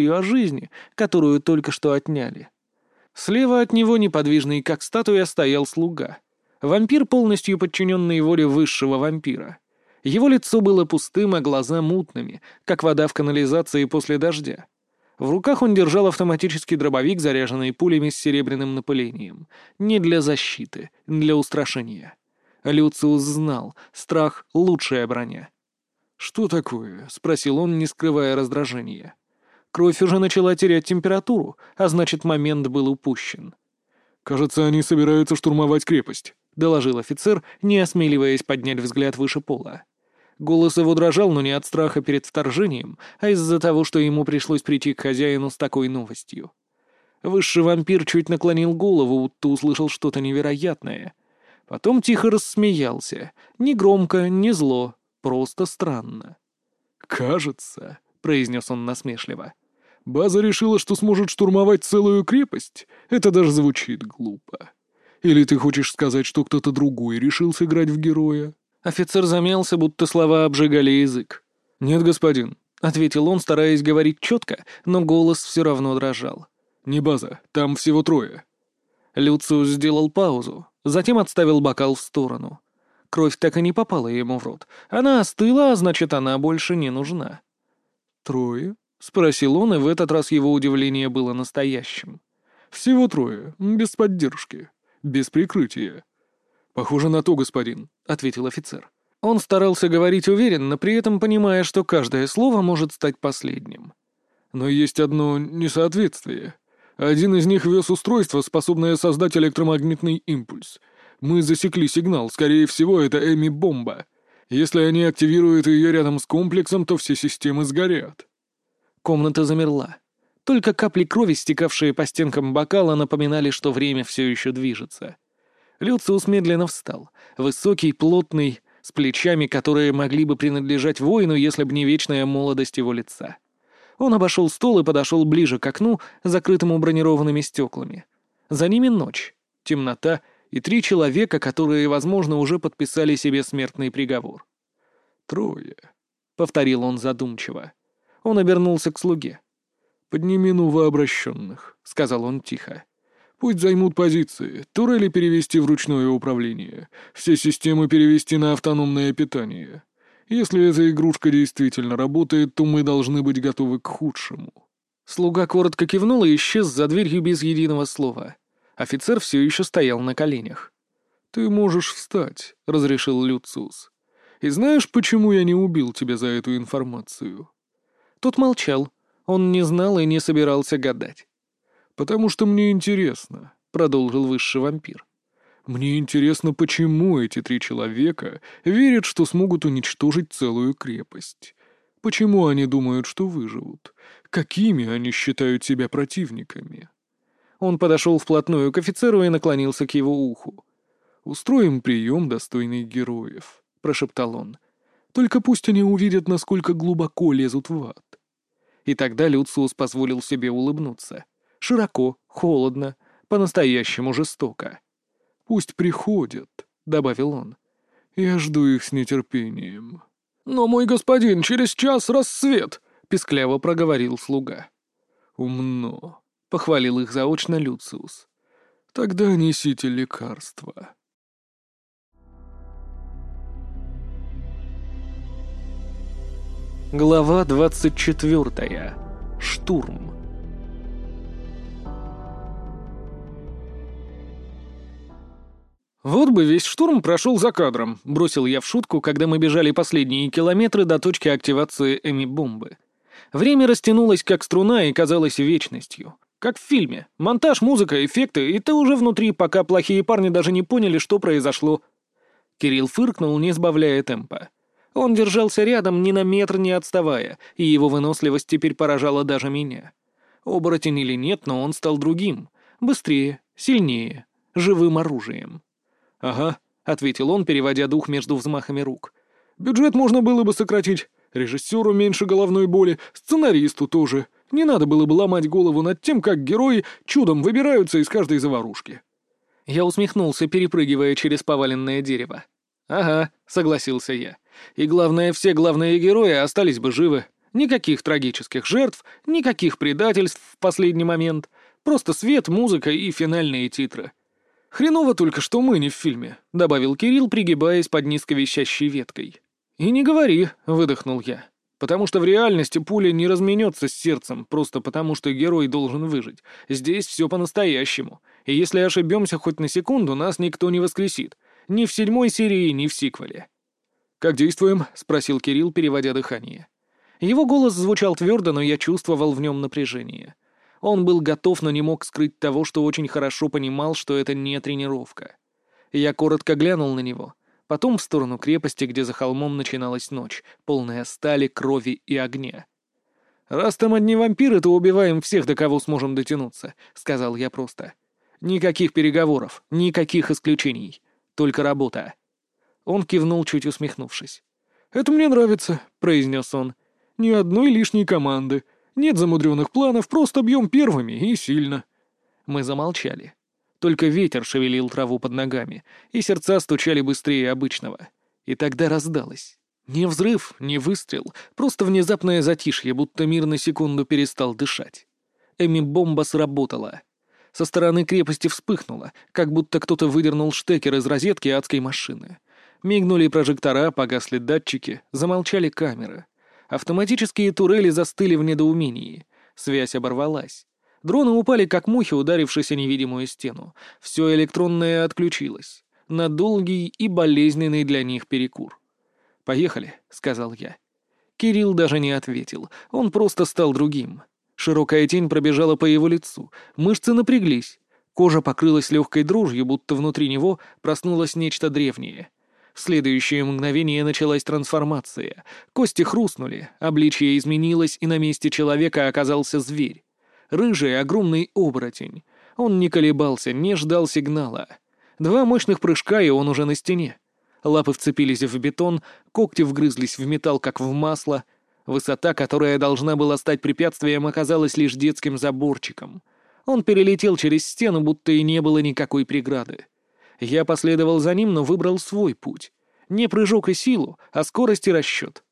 о жизни, которую только что отняли. Слева от него, неподвижный как статуя, стоял слуга. Вампир, полностью подчиненный воле высшего вампира. Его лицо было пустым, а глаза мутными, как вода в канализации после дождя. В руках он держал автоматический дробовик, заряженный пулями с серебряным напылением. Не для защиты, для устрашения. Люциус знал, страх — лучшая броня. «Что такое?» — спросил он, не скрывая раздражения. Кровь уже начала терять температуру, а значит, момент был упущен. «Кажется, они собираются штурмовать крепость», — доложил офицер, не осмеливаясь поднять взгляд выше пола. Голос его дрожал, но не от страха перед вторжением, а из-за того, что ему пришлось прийти к хозяину с такой новостью. Высший вампир чуть наклонил голову, будто услышал что-то невероятное. Потом тихо рассмеялся. Не громко, не зло, просто странно. «Кажется», — произнес он насмешливо, База решила, что сможет штурмовать целую крепость? Это даже звучит глупо. Или ты хочешь сказать, что кто-то другой решил сыграть в героя?» Офицер замялся, будто слова обжигали язык. «Нет, господин», — ответил он, стараясь говорить четко, но голос все равно дрожал. «Не база, там всего трое». Люциус сделал паузу, затем отставил бокал в сторону. Кровь так и не попала ему в рот. Она остыла, а значит, она больше не нужна. «Трое?» — спросил он, и в этот раз его удивление было настоящим. «Всего трое, без поддержки, без прикрытия». «Похоже на то, господин», — ответил офицер. Он старался говорить уверенно, при этом понимая, что каждое слово может стать последним. «Но есть одно несоответствие. Один из них вез устройство, способное создать электромагнитный импульс. Мы засекли сигнал, скорее всего, это Эми-бомба. Если они активируют ее рядом с комплексом, то все системы сгорят». Комната замерла. Только капли крови, стекавшие по стенкам бокала, напоминали, что время все еще движется. Люциус медленно встал. Высокий, плотный, с плечами, которые могли бы принадлежать воину, если бы не вечная молодость его лица. Он обошел стол и подошел ближе к окну, закрытому бронированными стеклами. За ними ночь, темнота и три человека, которые, возможно, уже подписали себе смертный приговор. «Трое», — повторил он задумчиво. Он обернулся к слуге. «Подними новообращенных», — сказал он тихо. «Пусть займут позиции, турели перевести в ручное управление, все системы перевести на автономное питание. Если эта игрушка действительно работает, то мы должны быть готовы к худшему». Слуга коротко кивнул и исчез за дверью без единого слова. Офицер все еще стоял на коленях. «Ты можешь встать», — разрешил Люциус. «И знаешь, почему я не убил тебя за эту информацию?» Тот молчал. Он не знал и не собирался гадать. «Потому что мне интересно», — продолжил высший вампир. «Мне интересно, почему эти три человека верят, что смогут уничтожить целую крепость. Почему они думают, что выживут? Какими они считают себя противниками?» Он подошел вплотную к офицеру и наклонился к его уху. «Устроим прием, достойный героев», — прошептал он. «Только пусть они увидят, насколько глубоко лезут в ад. И тогда Люциус позволил себе улыбнуться. Широко, холодно, по-настоящему жестоко. «Пусть приходят», — добавил он. «Я жду их с нетерпением». «Но, мой господин, через час рассвет», — пискляво проговорил слуга. «Умно», — похвалил их заочно Люциус. «Тогда несите лекарства». Глава 24. Штурм. «Вот бы весь штурм прошел за кадром», — бросил я в шутку, когда мы бежали последние километры до точки активации Эми-бомбы. Время растянулось как струна и казалось вечностью. Как в фильме. Монтаж, музыка, эффекты, и ты уже внутри, пока плохие парни даже не поняли, что произошло. Кирилл фыркнул, не сбавляя темпа. Он держался рядом, ни на метр не отставая, и его выносливость теперь поражала даже меня. Оборотень или нет, но он стал другим. Быстрее, сильнее, живым оружием. «Ага», — ответил он, переводя дух между взмахами рук. «Бюджет можно было бы сократить. Режиссеру меньше головной боли, сценаристу тоже. Не надо было бы ломать голову над тем, как герои чудом выбираются из каждой заварушки». Я усмехнулся, перепрыгивая через поваленное дерево. «Ага», — согласился я. И главное, все главные герои остались бы живы. Никаких трагических жертв, никаких предательств в последний момент. Просто свет, музыка и финальные титры. «Хреново только, что мы не в фильме», — добавил Кирилл, пригибаясь под низковещащей веткой. «И не говори», — выдохнул я. «Потому что в реальности пуля не разменется с сердцем, просто потому что герой должен выжить. Здесь все по-настоящему. И если ошибемся хоть на секунду, нас никто не воскресит. Ни в седьмой серии, ни в сиквеле». «Как действуем?» — спросил Кирилл, переводя дыхание. Его голос звучал твердо, но я чувствовал в нем напряжение. Он был готов, но не мог скрыть того, что очень хорошо понимал, что это не тренировка. Я коротко глянул на него, потом в сторону крепости, где за холмом начиналась ночь, полная стали, крови и огня. «Раз там одни вампиры, то убиваем всех, до кого сможем дотянуться», — сказал я просто. «Никаких переговоров, никаких исключений, только работа». Он кивнул, чуть усмехнувшись. «Это мне нравится», — произнес он. «Ни одной лишней команды. Нет замудренных планов, просто бьем первыми и сильно». Мы замолчали. Только ветер шевелил траву под ногами, и сердца стучали быстрее обычного. И тогда раздалось. Не взрыв, не выстрел, просто внезапное затишье, будто мир на секунду перестал дышать. Эми-бомба сработала. Со стороны крепости вспыхнула, как будто кто-то выдернул штекер из розетки адской машины. Мигнули прожектора, погасли датчики, замолчали камеры. Автоматические турели застыли в недоумении. Связь оборвалась. Дроны упали, как мухи, ударившись о невидимую стену. Все электронное отключилось. На долгий и болезненный для них перекур. «Поехали», — сказал я. Кирилл даже не ответил. Он просто стал другим. Широкая тень пробежала по его лицу. Мышцы напряглись. Кожа покрылась легкой дрожью, будто внутри него проснулось нечто древнее — в следующее мгновение началась трансформация. Кости хрустнули, обличие изменилось, и на месте человека оказался зверь. Рыжий, огромный оборотень. Он не колебался, не ждал сигнала. Два мощных прыжка, и он уже на стене. Лапы вцепились в бетон, когти вгрызлись в металл, как в масло. Высота, которая должна была стать препятствием, оказалась лишь детским заборчиком. Он перелетел через стену, будто и не было никакой преграды. Я последовал за ним, но выбрал свой путь. Не прыжок и силу, а скорость и расчет.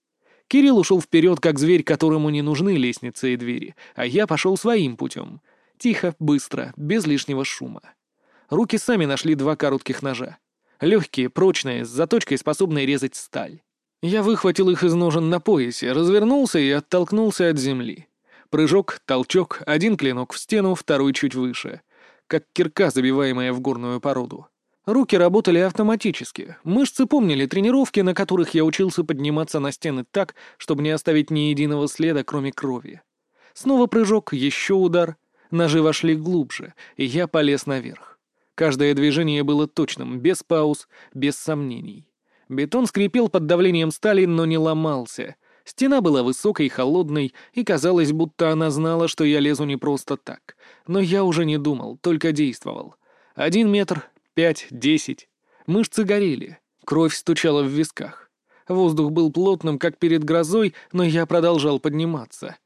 Кирилл ушел вперед, как зверь, которому не нужны лестницы и двери, а я пошел своим путем. Тихо, быстро, без лишнего шума. Руки сами нашли два коротких ножа. Легкие, прочные, с заточкой, способные резать сталь. Я выхватил их из ножен на поясе, развернулся и оттолкнулся от земли. Прыжок, толчок, один клинок в стену, второй чуть выше. Как кирка, забиваемая в горную породу. Руки работали автоматически. Мышцы помнили тренировки, на которых я учился подниматься на стены так, чтобы не оставить ни единого следа, кроме крови. Снова прыжок, еще удар. Ножи вошли глубже, и я полез наверх. Каждое движение было точным, без пауз, без сомнений. Бетон скрипел под давлением стали, но не ломался. Стена была высокой, холодной, и казалось, будто она знала, что я лезу не просто так. Но я уже не думал, только действовал. Один метр, Пять, десять. Мышцы горели. Кровь стучала в висках. Воздух был плотным, как перед грозой, но я продолжал подниматься.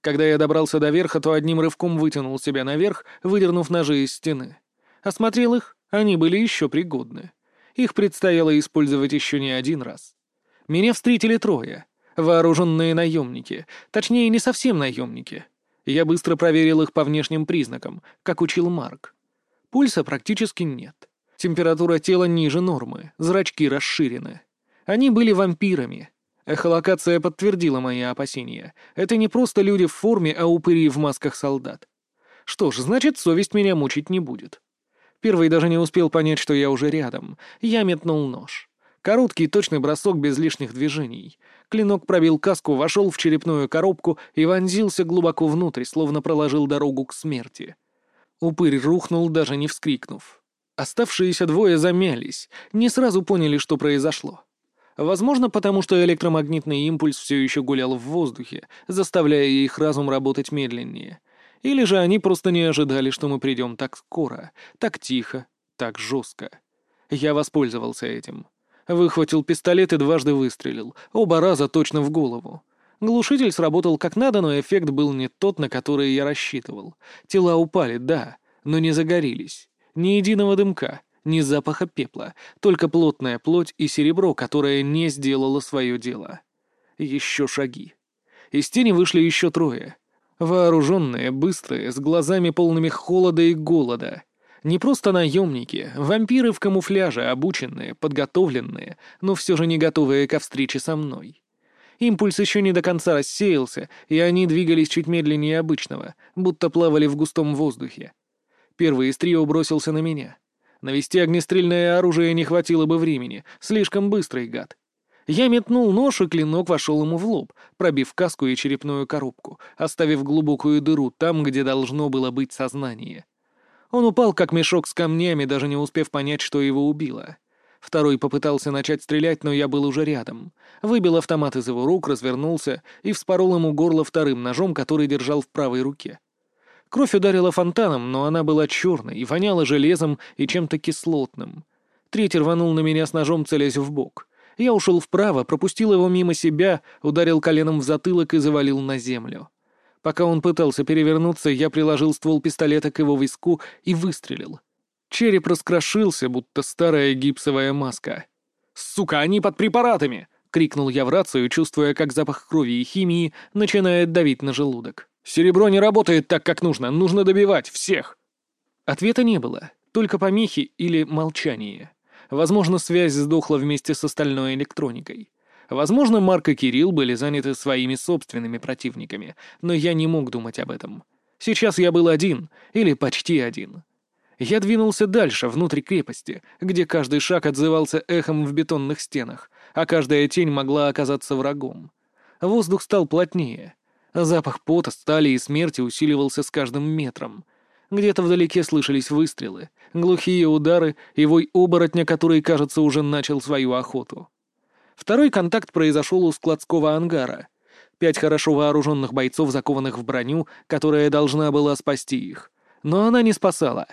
Когда я добрался до верха, то одним рывком вытянул себя наверх, выдернув ножи из стены. Осмотрел их, они были еще пригодны. Их предстояло использовать еще не один раз. Меня встретили трое. Вооруженные наемники. Точнее, не совсем наемники. Я быстро проверил их по внешним признакам, как учил Марк. Пульса практически нет. Температура тела ниже нормы, зрачки расширены. Они были вампирами. Эхолокация подтвердила мои опасения. Это не просто люди в форме, а упыри в масках солдат. Что ж, значит, совесть меня мучить не будет. Первый даже не успел понять, что я уже рядом. Я метнул нож. Короткий точный бросок без лишних движений. Клинок пробил каску, вошел в черепную коробку и вонзился глубоко внутрь, словно проложил дорогу к смерти. Упырь рухнул, даже не вскрикнув. Оставшиеся двое замялись, не сразу поняли, что произошло. Возможно, потому что электромагнитный импульс все еще гулял в воздухе, заставляя их разум работать медленнее. Или же они просто не ожидали, что мы придем так скоро, так тихо, так жестко. Я воспользовался этим. Выхватил пистолет и дважды выстрелил, оба раза точно в голову. Глушитель сработал как надо, но эффект был не тот, на который я рассчитывал. Тела упали, да, но не загорелись. Ни единого дымка, ни запаха пепла, только плотная плоть и серебро, которое не сделало свое дело. Еще шаги. Из тени вышли еще трое. Вооруженные, быстрые, с глазами полными холода и голода. Не просто наемники, вампиры в камуфляже, обученные, подготовленные, но все же не готовые ко встрече со мной. Импульс еще не до конца рассеялся, и они двигались чуть медленнее обычного, будто плавали в густом воздухе. Первый из трио бросился на меня. Навести огнестрельное оружие не хватило бы времени, слишком быстрый гад. Я метнул нож, и клинок вошел ему в лоб, пробив каску и черепную коробку, оставив глубокую дыру там, где должно было быть сознание. Он упал, как мешок с камнями, даже не успев понять, что его убило. Второй попытался начать стрелять, но я был уже рядом. Выбил автомат из его рук, развернулся и вспорол ему горло вторым ножом, который держал в правой руке. Кровь ударила фонтаном, но она была черной и воняла железом и чем-то кислотным. Третий рванул на меня с ножом, целясь в бок. Я ушел вправо, пропустил его мимо себя, ударил коленом в затылок и завалил на землю. Пока он пытался перевернуться, я приложил ствол пистолета к его виску и выстрелил. Череп раскрошился, будто старая гипсовая маска. «Сука, они под препаратами!» — крикнул я в рацию, чувствуя, как запах крови и химии начинает давить на желудок. «Серебро не работает так, как нужно. Нужно добивать. Всех!» Ответа не было, только помехи или молчание. Возможно, связь сдохла вместе с остальной электроникой. Возможно, Марк и Кирилл были заняты своими собственными противниками, но я не мог думать об этом. Сейчас я был один, или почти один. Я двинулся дальше, внутрь крепости, где каждый шаг отзывался эхом в бетонных стенах, а каждая тень могла оказаться врагом. Воздух стал плотнее. Запах пота, стали и смерти усиливался с каждым метром. Где-то вдалеке слышались выстрелы, глухие удары и вой оборотня, который, кажется, уже начал свою охоту. Второй контакт произошел у складского ангара. Пять хорошо вооруженных бойцов, закованных в броню, которая должна была спасти их. Но она не спасала.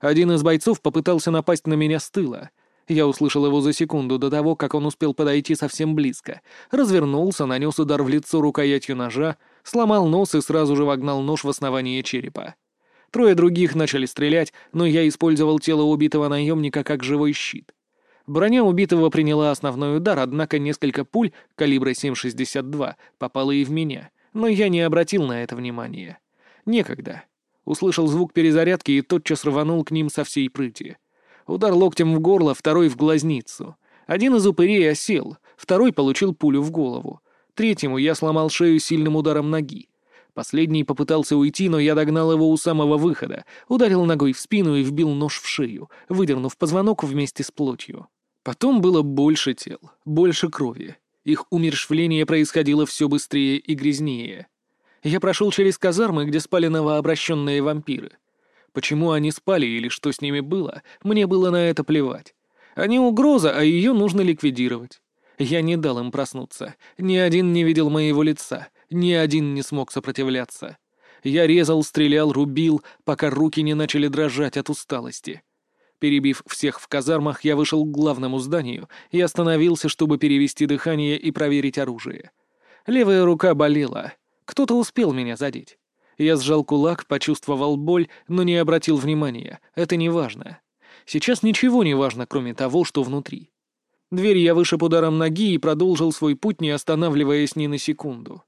Один из бойцов попытался напасть на меня с тыла. Я услышал его за секунду до того, как он успел подойти совсем близко. Развернулся, нанес удар в лицо рукоятью ножа, сломал нос и сразу же вогнал нож в основание черепа. Трое других начали стрелять, но я использовал тело убитого наемника как живой щит. Броня убитого приняла основной удар, однако несколько пуль калибра 7,62 попало и в меня, но я не обратил на это внимания. Некогда. Услышал звук перезарядки и тотчас рванул к ним со всей прыти. Удар локтем в горло, второй в глазницу. Один из упырей осел, второй получил пулю в голову. Третьему я сломал шею сильным ударом ноги. Последний попытался уйти, но я догнал его у самого выхода, ударил ногой в спину и вбил нож в шею, выдернув позвонок вместе с плотью. Потом было больше тел, больше крови. Их умершвление происходило все быстрее и грязнее. Я прошел через казармы, где спали новообращенные вампиры. Почему они спали или что с ними было, мне было на это плевать. Они угроза, а ее нужно ликвидировать. Я не дал им проснуться. Ни один не видел моего лица, ни один не смог сопротивляться. Я резал, стрелял, рубил, пока руки не начали дрожать от усталости. Перебив всех в казармах, я вышел к главному зданию и остановился, чтобы перевести дыхание и проверить оружие. Левая рука болела. Кто-то успел меня задеть. Я сжал кулак, почувствовал боль, но не обратил внимания. Это не важно. Сейчас ничего не важно, кроме того, что внутри. Дверь я вышиб ударом ноги и продолжил свой путь, не останавливаясь ни на секунду.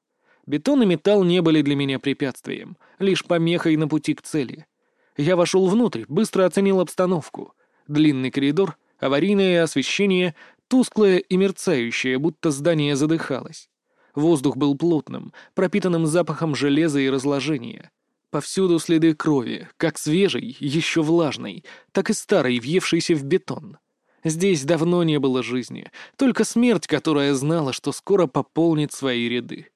Бетон и металл не были для меня препятствием, лишь помехой на пути к цели. Я вошел внутрь, быстро оценил обстановку. Длинный коридор, аварийное освещение, тусклое и мерцающее, будто здание задыхалось. Воздух был плотным, пропитанным запахом железа и разложения. Повсюду следы крови, как свежей, еще влажной, так и старой, въевшейся в бетон. Здесь давно не было жизни, только смерть, которая знала, что скоро пополнит свои ряды.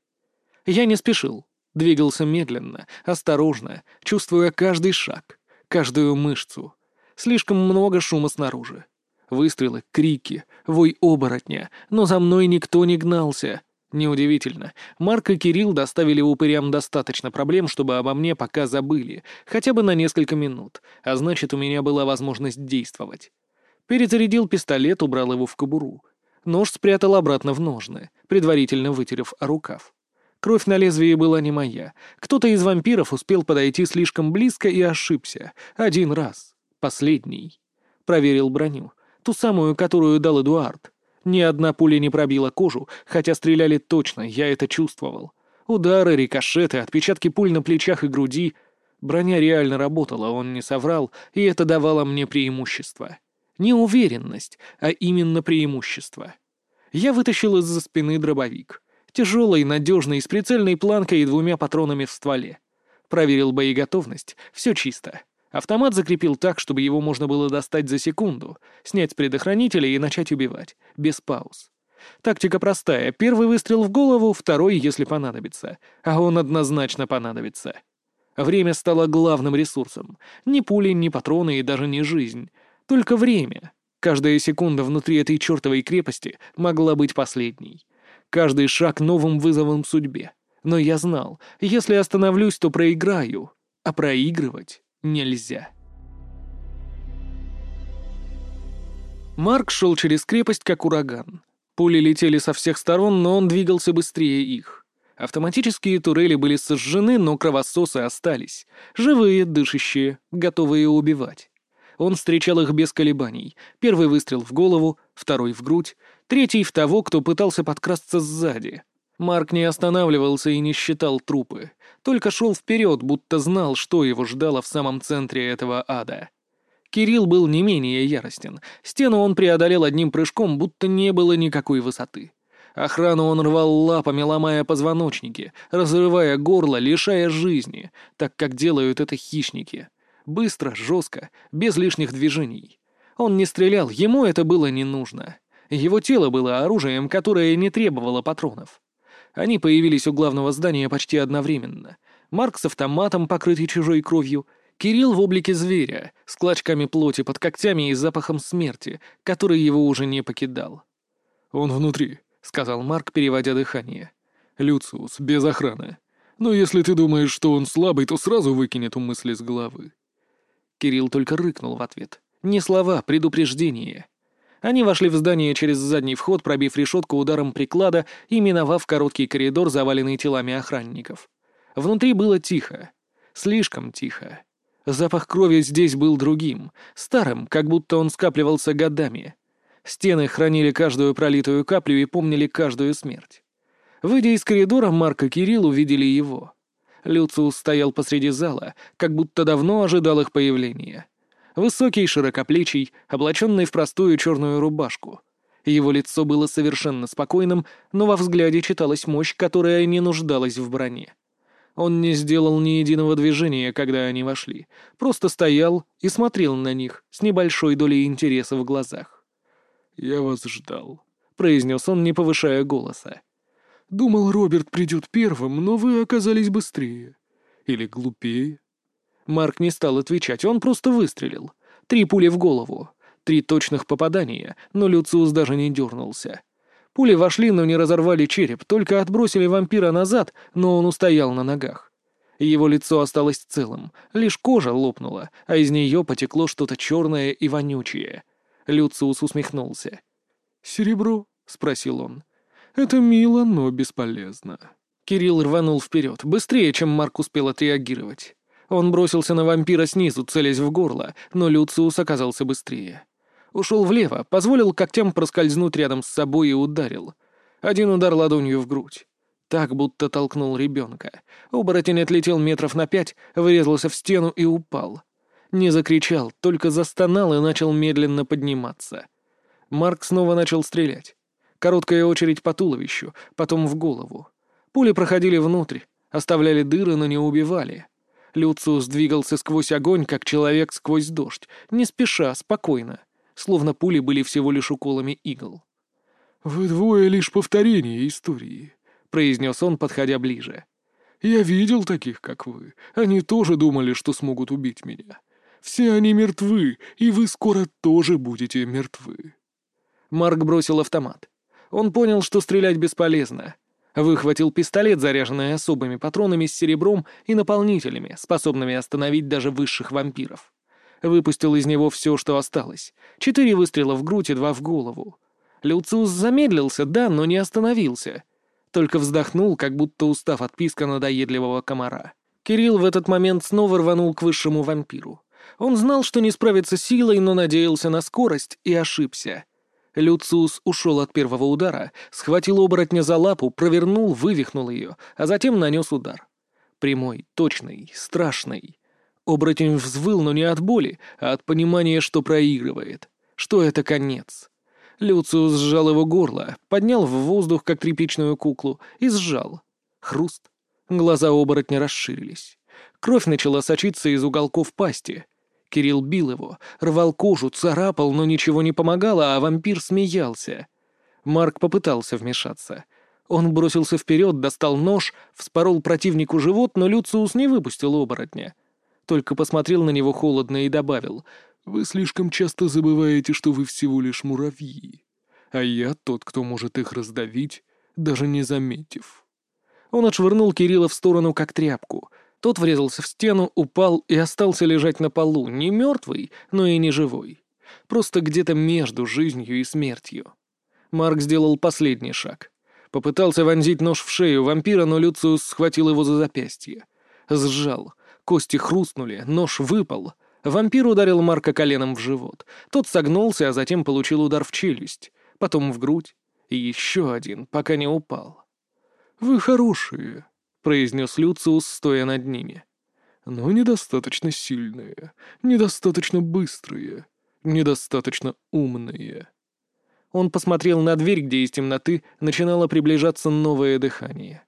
Я не спешил. Двигался медленно, осторожно, чувствуя каждый шаг, каждую мышцу. Слишком много шума снаружи. Выстрелы, крики, вой оборотня, но за мной никто не гнался. Неудивительно. Марк и Кирилл доставили упырям достаточно проблем, чтобы обо мне пока забыли, хотя бы на несколько минут, а значит, у меня была возможность действовать. Перезарядил пистолет, убрал его в кобуру. Нож спрятал обратно в ножны, предварительно вытерев рукав. Кровь на лезвии была не моя. Кто-то из вампиров успел подойти слишком близко и ошибся. Один раз. Последний. Проверил броню. Ту самую, которую дал Эдуард. Ни одна пуля не пробила кожу, хотя стреляли точно, я это чувствовал. Удары, рикошеты, отпечатки пуль на плечах и груди. Броня реально работала, он не соврал, и это давало мне преимущество. Не уверенность, а именно преимущество. Я вытащил из-за спины дробовик. Тяжелый, надежный, с прицельной планкой и двумя патронами в стволе. Проверил боеготовность, все чисто. Автомат закрепил так, чтобы его можно было достать за секунду, снять с предохранителя и начать убивать, без пауз. Тактика простая. Первый выстрел в голову, второй, если понадобится. А он однозначно понадобится. Время стало главным ресурсом. Ни пули, ни патроны и даже не жизнь. Только время. Каждая секунда внутри этой чертовой крепости могла быть последней. Каждый шаг новым вызовом судьбе. Но я знал, если остановлюсь, то проиграю. А проигрывать нельзя. Марк шел через крепость, как ураган. Пули летели со всех сторон, но он двигался быстрее их. Автоматические турели были сожжены, но кровососы остались. Живые, дышащие, готовые убивать. Он встречал их без колебаний. Первый выстрел в голову, второй в грудь, третий в того, кто пытался подкрасться сзади. Марк не останавливался и не считал трупы, только шел вперед, будто знал, что его ждало в самом центре этого ада. Кирилл был не менее яростен. Стену он преодолел одним прыжком, будто не было никакой высоты. Охрану он рвал лапами, ломая позвоночники, разрывая горло, лишая жизни, так как делают это хищники. Быстро, жестко, без лишних движений. Он не стрелял, ему это было не нужно. Его тело было оружием, которое не требовало патронов. Они появились у главного здания почти одновременно. Марк с автоматом, покрытый чужой кровью, Кирилл в облике зверя, с клочками плоти под когтями и запахом смерти, который его уже не покидал. «Он внутри», — сказал Марк, переводя дыхание. «Люциус, без охраны. Но если ты думаешь, что он слабый, то сразу выкинь эту мысль из головы». Кирилл только рыкнул в ответ. Не слова, предупреждение. Они вошли в здание через задний вход, пробив решетку ударом приклада и миновав короткий коридор, заваленный телами охранников. Внутри было тихо. Слишком тихо. Запах крови здесь был другим, старым, как будто он скапливался годами. Стены хранили каждую пролитую каплю и помнили каждую смерть. Выйдя из коридора, Марк и Кирилл увидели его. Люциус стоял посреди зала, как будто давно ожидал их появления. Высокий, широкоплечий, облаченный в простую черную рубашку. Его лицо было совершенно спокойным, но во взгляде читалась мощь, которая не нуждалась в броне. Он не сделал ни единого движения, когда они вошли, просто стоял и смотрел на них с небольшой долей интереса в глазах. «Я вас ждал», — произнес он, не повышая голоса. «Думал, Роберт придет первым, но вы оказались быстрее. Или глупее». Марк не стал отвечать, он просто выстрелил. Три пули в голову, три точных попадания, но Люциус даже не дернулся. Пули вошли, но не разорвали череп, только отбросили вампира назад, но он устоял на ногах. Его лицо осталось целым, лишь кожа лопнула, а из нее потекло что-то черное и вонючее. Люциус усмехнулся. «Серебро?» — спросил он. «Это мило, но бесполезно». Кирилл рванул вперед, быстрее, чем Марк успел отреагировать. Он бросился на вампира снизу, целясь в горло, но Люциус оказался быстрее. Ушел влево, позволил когтям проскользнуть рядом с собой и ударил. Один удар ладонью в грудь. Так, будто толкнул ребенка. Оборотень отлетел метров на пять, врезался в стену и упал. Не закричал, только застонал и начал медленно подниматься. Марк снова начал стрелять. Короткая очередь по туловищу, потом в голову. Пули проходили внутрь, оставляли дыры, но не убивали. Люциус двигался сквозь огонь, как человек сквозь дождь, не спеша, спокойно словно пули были всего лишь уколами игл. «Вы двое лишь повторение истории», — произнес он, подходя ближе. «Я видел таких, как вы. Они тоже думали, что смогут убить меня. Все они мертвы, и вы скоро тоже будете мертвы». Марк бросил автомат. Он понял, что стрелять бесполезно. Выхватил пистолет, заряженный особыми патронами с серебром и наполнителями, способными остановить даже высших вампиров. Выпустил из него все, что осталось. Четыре выстрела в грудь и два в голову. Люциус замедлился, да, но не остановился. Только вздохнул, как будто устав от писка надоедливого комара. Кирилл в этот момент снова рванул к высшему вампиру. Он знал, что не справится силой, но надеялся на скорость и ошибся. Люциус ушел от первого удара, схватил оборотня за лапу, провернул, вывихнул ее, а затем нанес удар. Прямой, точный, страшный. Оборотень взвыл, но не от боли, а от понимания, что проигрывает. Что это конец. Люциус сжал его горло, поднял в воздух, как тряпичную куклу, и сжал. Хруст. Глаза оборотня расширились. Кровь начала сочиться из уголков пасти. Кирилл бил его, рвал кожу, царапал, но ничего не помогало, а вампир смеялся. Марк попытался вмешаться. Он бросился вперед, достал нож, вспорол противнику живот, но Люциус не выпустил оборотня. Только посмотрел на него холодно и добавил, «Вы слишком часто забываете, что вы всего лишь муравьи, а я тот, кто может их раздавить, даже не заметив». Он отшвырнул Кирилла в сторону, как тряпку — тот врезался в стену, упал и остался лежать на полу, не мертвый, но и не живой. Просто где-то между жизнью и смертью. Марк сделал последний шаг. Попытался вонзить нож в шею вампира, но Люциус схватил его за запястье. Сжал. Кости хрустнули, нож выпал. Вампир ударил Марка коленом в живот. Тот согнулся, а затем получил удар в челюсть, потом в грудь и еще один, пока не упал. «Вы хорошие», произнес Люциус, стоя над ними. «Но недостаточно сильные, недостаточно быстрые, недостаточно умные». Он посмотрел на дверь, где из темноты начинало приближаться новое дыхание.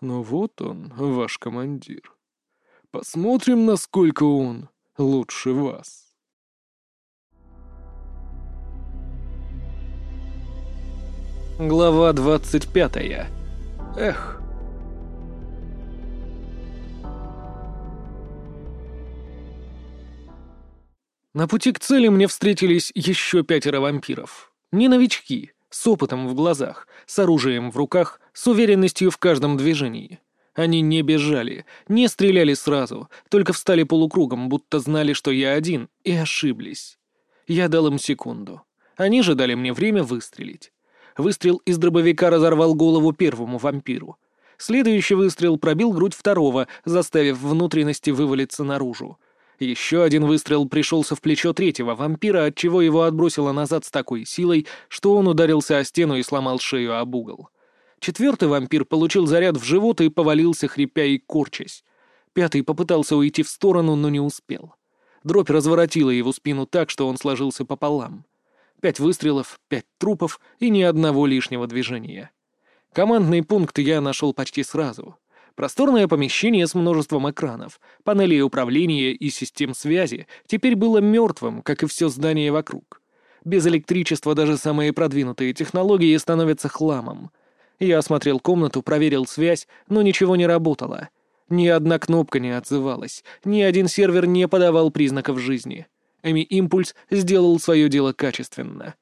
«Но вот он, ваш командир. Посмотрим, насколько он лучше вас». Глава двадцать пятая. Эх. На пути к цели мне встретились еще пятеро вампиров. Не новички, с опытом в глазах, с оружием в руках, с уверенностью в каждом движении. Они не бежали, не стреляли сразу, только встали полукругом, будто знали, что я один, и ошиблись. Я дал им секунду. Они же дали мне время выстрелить. Выстрел из дробовика разорвал голову первому вампиру. Следующий выстрел пробил грудь второго, заставив внутренности вывалиться наружу. Еще один выстрел пришелся в плечо третьего вампира, отчего его отбросило назад с такой силой, что он ударился о стену и сломал шею об угол. Четвертый вампир получил заряд в живот и повалился, хрипя и корчась. Пятый попытался уйти в сторону, но не успел. Дробь разворотила его спину так, что он сложился пополам. Пять выстрелов, пять трупов и ни одного лишнего движения. Командный пункт я нашел почти сразу. Просторное помещение с множеством экранов, панелей управления и систем связи теперь было мертвым, как и все здание вокруг. Без электричества даже самые продвинутые технологии становятся хламом. Я осмотрел комнату, проверил связь, но ничего не работало. Ни одна кнопка не отзывалась, ни один сервер не подавал признаков жизни. Эми-импульс сделал свое дело качественно.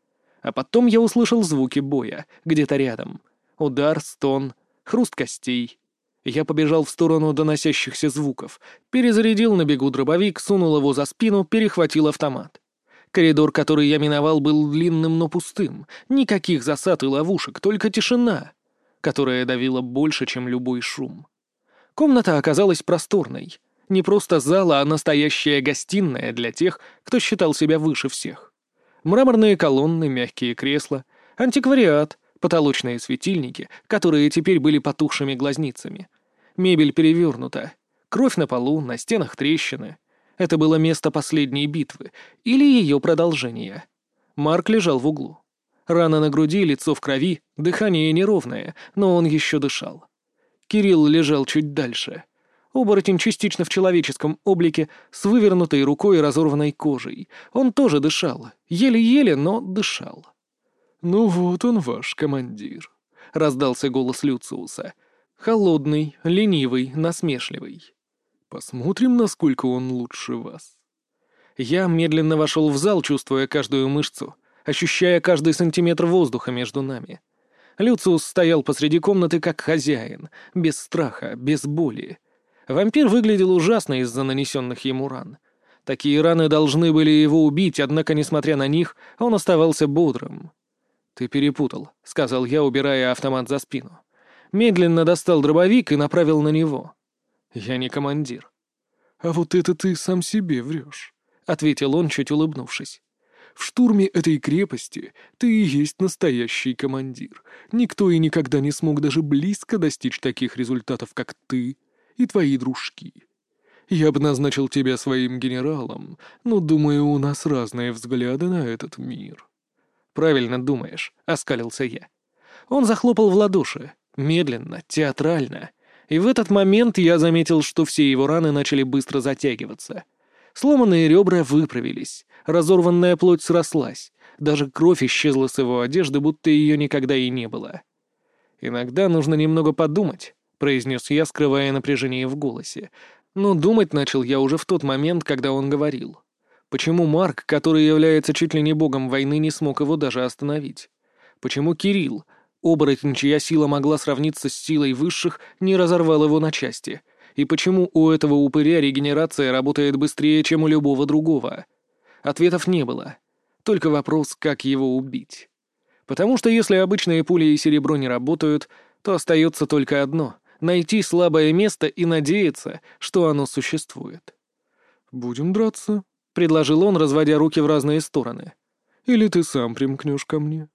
А потом я услышал звуки боя, где-то рядом. Удар, стон, хруст костей — я побежал в сторону доносящихся звуков, перезарядил на бегу дробовик, сунул его за спину, перехватил автомат. Коридор, который я миновал, был длинным, но пустым. Никаких засад и ловушек, только тишина, которая давила больше, чем любой шум. Комната оказалась просторной. Не просто зала, а настоящая гостиная для тех, кто считал себя выше всех. Мраморные колонны, мягкие кресла, антиквариат, потолочные светильники, которые теперь были потухшими глазницами. Мебель перевернута. Кровь на полу, на стенах трещины. Это было место последней битвы или ее продолжения. Марк лежал в углу. Рана на груди, лицо в крови, дыхание неровное, но он еще дышал. Кирилл лежал чуть дальше. Оборотень частично в человеческом облике, с вывернутой рукой и разорванной кожей. Он тоже дышал. Еле-еле, но дышал. «Ну вот он ваш командир», — раздался голос Люциуса. Холодный, ленивый, насмешливый. «Посмотрим, насколько он лучше вас». Я медленно вошел в зал, чувствуя каждую мышцу, ощущая каждый сантиметр воздуха между нами. Люциус стоял посреди комнаты как хозяин, без страха, без боли. Вампир выглядел ужасно из-за нанесенных ему ран. Такие раны должны были его убить, однако, несмотря на них, он оставался бодрым. «Ты перепутал», — сказал я, убирая автомат за спину. Медленно достал дробовик и направил на него. «Я не командир». «А вот это ты сам себе врешь», — ответил он, чуть улыбнувшись. В штурме этой крепости ты и есть настоящий командир. Никто и никогда не смог даже близко достичь таких результатов, как ты и твои дружки. Я бы назначил тебя своим генералом, но, думаю, у нас разные взгляды на этот мир». «Правильно думаешь», — оскалился я. Он захлопал в ладоши, медленно, театрально, и в этот момент я заметил, что все его раны начали быстро затягиваться. Сломанные ребра выправились, разорванная плоть срослась, даже кровь исчезла с его одежды, будто ее никогда и не было. «Иногда нужно немного подумать», — произнес я, скрывая напряжение в голосе. Но думать начал я уже в тот момент, когда он говорил. Почему Марк, который является чуть ли не богом войны, не смог его даже остановить? Почему Кирилл, оборотень, чья сила могла сравниться с силой высших, не разорвал его на части? И почему у этого упыря регенерация работает быстрее, чем у любого другого? Ответов не было. Только вопрос, как его убить. Потому что если обычные пули и серебро не работают, то остается только одно — найти слабое место и надеяться, что оно существует. «Будем драться», — предложил он, разводя руки в разные стороны. «Или ты сам примкнешь ко мне?»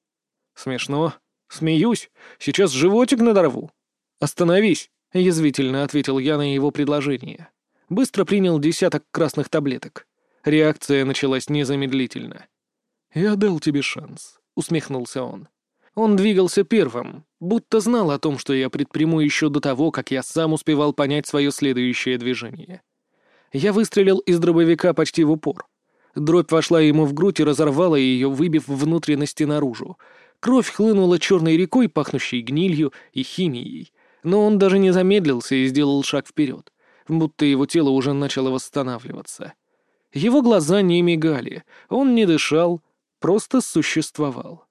«Смешно. Смеюсь. Сейчас животик надорву». «Остановись», — язвительно ответил я на его предложение. Быстро принял десяток красных таблеток. Реакция началась незамедлительно. «Я дал тебе шанс», — усмехнулся он. Он двигался первым, будто знал о том, что я предприму еще до того, как я сам успевал понять свое следующее движение. Я выстрелил из дробовика почти в упор. Дробь вошла ему в грудь и разорвала ее, выбив внутренности наружу. Кровь хлынула черной рекой, пахнущей гнилью и химией. Но он даже не замедлился и сделал шаг вперед, будто его тело уже начало восстанавливаться. Его глаза не мигали, он не дышал, просто существовал.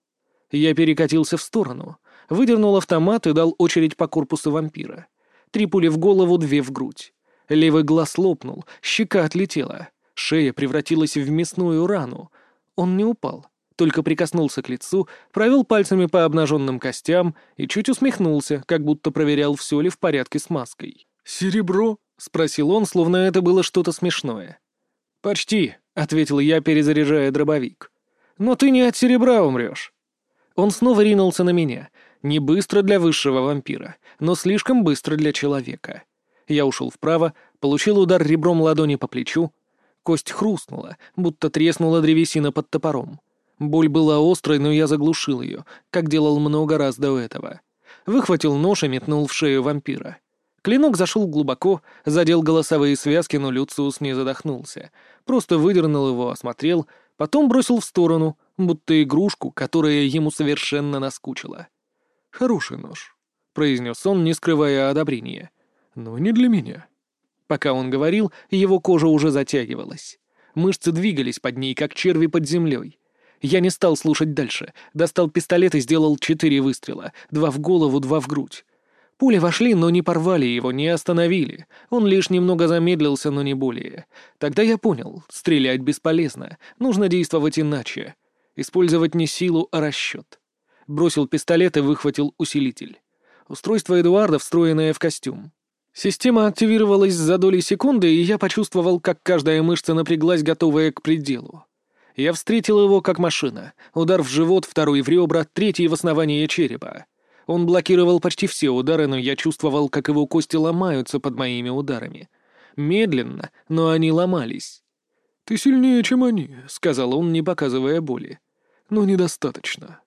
Я перекатился в сторону, выдернул автомат и дал очередь по корпусу вампира. Три пули в голову, две в грудь. Левый глаз лопнул, щека отлетела, шея превратилась в мясную рану. Он не упал, только прикоснулся к лицу, провел пальцами по обнаженным костям и чуть усмехнулся, как будто проверял, все ли в порядке с маской. «Серебро?» — спросил он, словно это было что-то смешное. «Почти», — ответил я, перезаряжая дробовик. «Но ты не от серебра умрешь». Он снова ринулся на меня. Не быстро для высшего вампира, но слишком быстро для человека. Я ушел вправо, получил удар ребром ладони по плечу. Кость хрустнула, будто треснула древесина под топором. Боль была острой, но я заглушил ее, как делал много раз до этого. Выхватил нож и метнул в шею вампира. Клинок зашел глубоко, задел голосовые связки, но Люциус не задохнулся. Просто выдернул его, осмотрел, потом бросил в сторону, будто игрушку, которая ему совершенно наскучила. «Хороший нож», — произнес он, не скрывая одобрения. «Но не для меня». Пока он говорил, его кожа уже затягивалась. Мышцы двигались под ней, как черви под землей. Я не стал слушать дальше. Достал пистолет и сделал четыре выстрела. Два в голову, два в грудь. Пули вошли, но не порвали его, не остановили. Он лишь немного замедлился, но не более. Тогда я понял, стрелять бесполезно, нужно действовать иначе. Использовать не силу, а расчет. Бросил пистолет и выхватил усилитель. Устройство Эдуарда, встроенное в костюм. Система активировалась за доли секунды, и я почувствовал, как каждая мышца напряглась, готовая к пределу. Я встретил его как машина. Удар в живот, второй в ребра, третий в основание черепа. Он блокировал почти все удары, но я чувствовал, как его кости ломаются под моими ударами. Медленно, но они ломались. «Ты сильнее, чем они», — сказал он, не показывая боли. «Но недостаточно».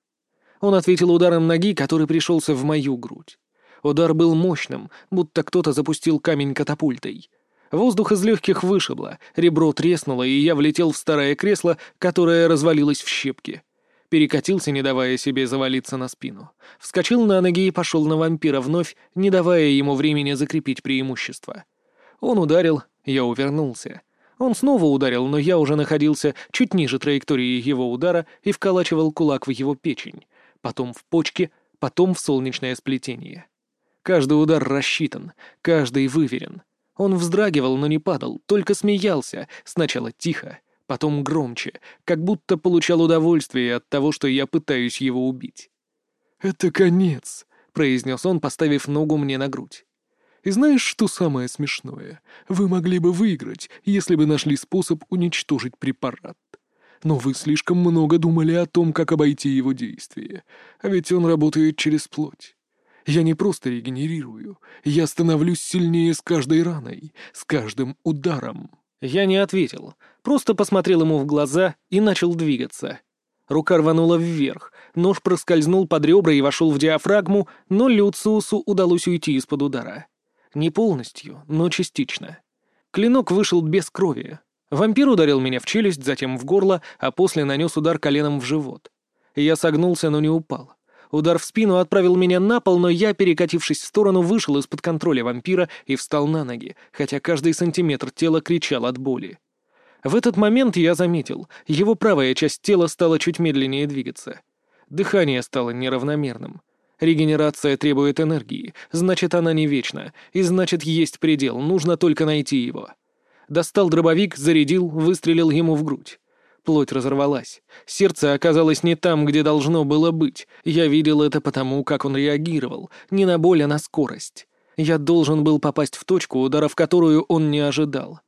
Он ответил ударом ноги, который пришелся в мою грудь. Удар был мощным, будто кто-то запустил камень катапультой. Воздух из легких вышибло, ребро треснуло, и я влетел в старое кресло, которое развалилось в щепки перекатился, не давая себе завалиться на спину. Вскочил на ноги и пошел на вампира вновь, не давая ему времени закрепить преимущество. Он ударил, я увернулся. Он снова ударил, но я уже находился чуть ниже траектории его удара и вколачивал кулак в его печень, потом в почки, потом в солнечное сплетение. Каждый удар рассчитан, каждый выверен. Он вздрагивал, но не падал, только смеялся, сначала тихо, потом громче, как будто получал удовольствие от того, что я пытаюсь его убить. «Это конец», — произнес он, поставив ногу мне на грудь. «И знаешь, что самое смешное? Вы могли бы выиграть, если бы нашли способ уничтожить препарат. Но вы слишком много думали о том, как обойти его действие. А ведь он работает через плоть. Я не просто регенерирую, я становлюсь сильнее с каждой раной, с каждым ударом». Я не ответил, просто посмотрел ему в глаза и начал двигаться. Рука рванула вверх, нож проскользнул под ребра и вошел в диафрагму, но Люциусу удалось уйти из-под удара. Не полностью, но частично. Клинок вышел без крови. Вампир ударил меня в челюсть, затем в горло, а после нанес удар коленом в живот. Я согнулся, но не упал. Удар в спину отправил меня на пол, но я, перекатившись в сторону, вышел из-под контроля вампира и встал на ноги, хотя каждый сантиметр тела кричал от боли. В этот момент я заметил, его правая часть тела стала чуть медленнее двигаться. Дыхание стало неравномерным. Регенерация требует энергии, значит, она не вечна, и значит, есть предел, нужно только найти его. Достал дробовик, зарядил, выстрелил ему в грудь. Плоть разорвалась. Сердце оказалось не там, где должно было быть. Я видел это потому, как он реагировал. Не на боль, а на скорость. Я должен был попасть в точку, удара в которую он не ожидал.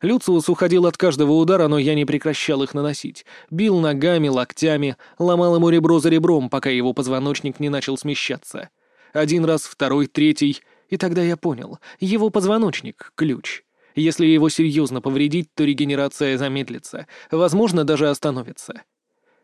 Люциус уходил от каждого удара, но я не прекращал их наносить. Бил ногами, локтями, ломал ему ребро за ребром, пока его позвоночник не начал смещаться. Один раз, второй, третий, и тогда я понял. Его позвоночник — ключ. Если его серьезно повредить, то регенерация замедлится, возможно, даже остановится.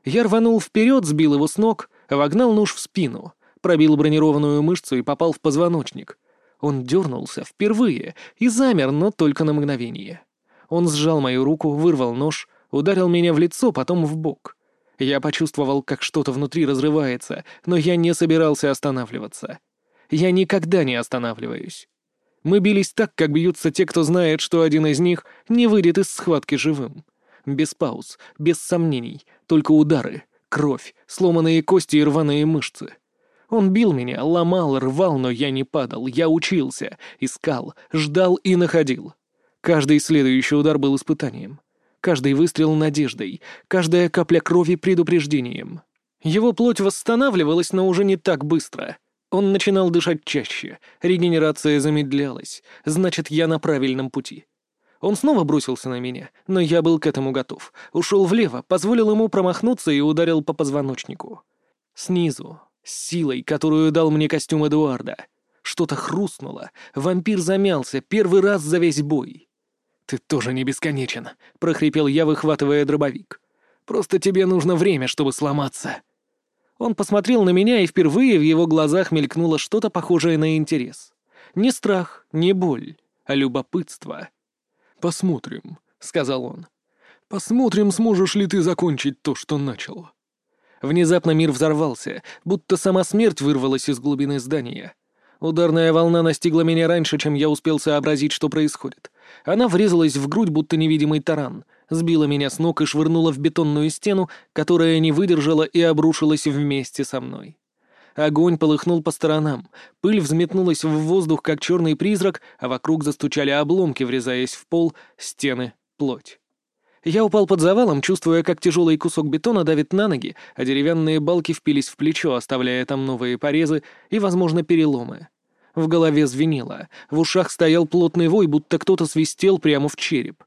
Я рванул вперед, сбил его с ног, вогнал нож в спину, пробил бронированную мышцу и попал в позвоночник. Он дернулся впервые и замер, но только на мгновение. Он сжал мою руку, вырвал нож, ударил меня в лицо, потом в бок. Я почувствовал, как что-то внутри разрывается, но я не собирался останавливаться. Я никогда не останавливаюсь. Мы бились так, как бьются те, кто знает, что один из них не выйдет из схватки живым. Без пауз, без сомнений, только удары, кровь, сломанные кости и рваные мышцы. Он бил меня, ломал, рвал, но я не падал, я учился, искал, ждал и находил. Каждый следующий удар был испытанием. Каждый выстрел — надеждой. Каждая капля крови — предупреждением. Его плоть восстанавливалась, но уже не так быстро. Он начинал дышать чаще. Регенерация замедлялась. Значит, я на правильном пути. Он снова бросился на меня, но я был к этому готов. Ушел влево, позволил ему промахнуться и ударил по позвоночнику. Снизу, с силой, которую дал мне костюм Эдуарда. Что-то хрустнуло. Вампир замялся, первый раз за весь бой. «Ты тоже не бесконечен», — прохрипел я, выхватывая дробовик. «Просто тебе нужно время, чтобы сломаться». Он посмотрел на меня, и впервые в его глазах мелькнуло что-то похожее на интерес. Не страх, не боль, а любопытство. «Посмотрим», — сказал он. «Посмотрим, сможешь ли ты закончить то, что начал». Внезапно мир взорвался, будто сама смерть вырвалась из глубины здания. Ударная волна настигла меня раньше, чем я успел сообразить, что происходит. Она врезалась в грудь, будто невидимый таран, сбила меня с ног и швырнула в бетонную стену, которая не выдержала и обрушилась вместе со мной. Огонь полыхнул по сторонам, пыль взметнулась в воздух, как черный призрак, а вокруг застучали обломки, врезаясь в пол, стены, плоть. Я упал под завалом, чувствуя, как тяжелый кусок бетона давит на ноги, а деревянные балки впились в плечо, оставляя там новые порезы и, возможно, переломы. В голове звенело, в ушах стоял плотный вой, будто кто-то свистел прямо в череп.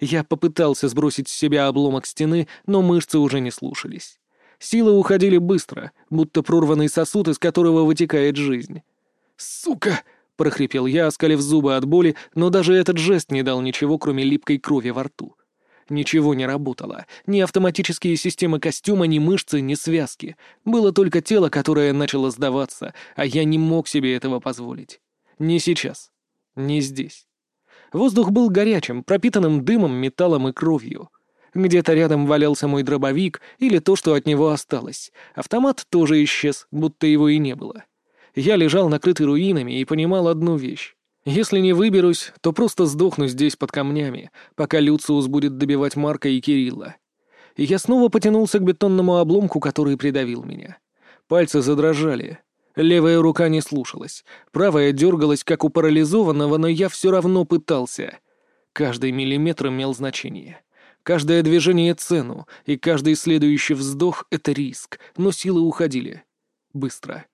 Я попытался сбросить с себя обломок стены, но мышцы уже не слушались. Силы уходили быстро, будто прорванный сосуд, из которого вытекает жизнь. «Сука!» — прохрипел я, оскалив зубы от боли, но даже этот жест не дал ничего, кроме липкой крови во рту. Ничего не работало. Ни автоматические системы костюма, ни мышцы, ни связки. Было только тело, которое начало сдаваться, а я не мог себе этого позволить. Не сейчас. Не здесь. Воздух был горячим, пропитанным дымом, металлом и кровью. Где-то рядом валялся мой дробовик или то, что от него осталось. Автомат тоже исчез, будто его и не было. Я лежал накрытый руинами и понимал одну вещь. Если не выберусь, то просто сдохну здесь под камнями, пока Люциус будет добивать Марка и Кирилла. И я снова потянулся к бетонному обломку, который придавил меня. Пальцы задрожали. Левая рука не слушалась. Правая дергалась, как у парализованного, но я все равно пытался. Каждый миллиметр имел значение. Каждое движение — цену, и каждый следующий вздох — это риск, но силы уходили. Быстро.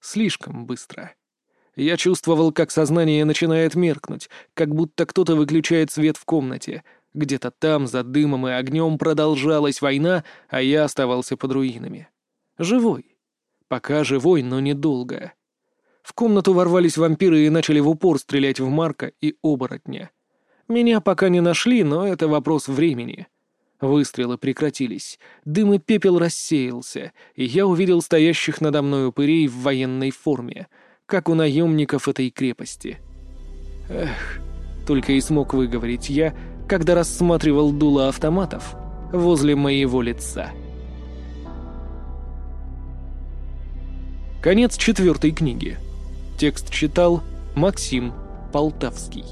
Слишком быстро. Я чувствовал, как сознание начинает меркнуть, как будто кто-то выключает свет в комнате. Где-то там, за дымом и огнем, продолжалась война, а я оставался под руинами. Живой. Пока живой, но недолго. В комнату ворвались вампиры и начали в упор стрелять в Марка и оборотня. Меня пока не нашли, но это вопрос времени. Выстрелы прекратились, дым и пепел рассеялся, и я увидел стоящих надо мной упырей в военной форме, как у наемников этой крепости. Эх, только и смог выговорить я, когда рассматривал дуло автоматов возле моего лица. Конец четвертой книги. Текст читал Максим Полтавский.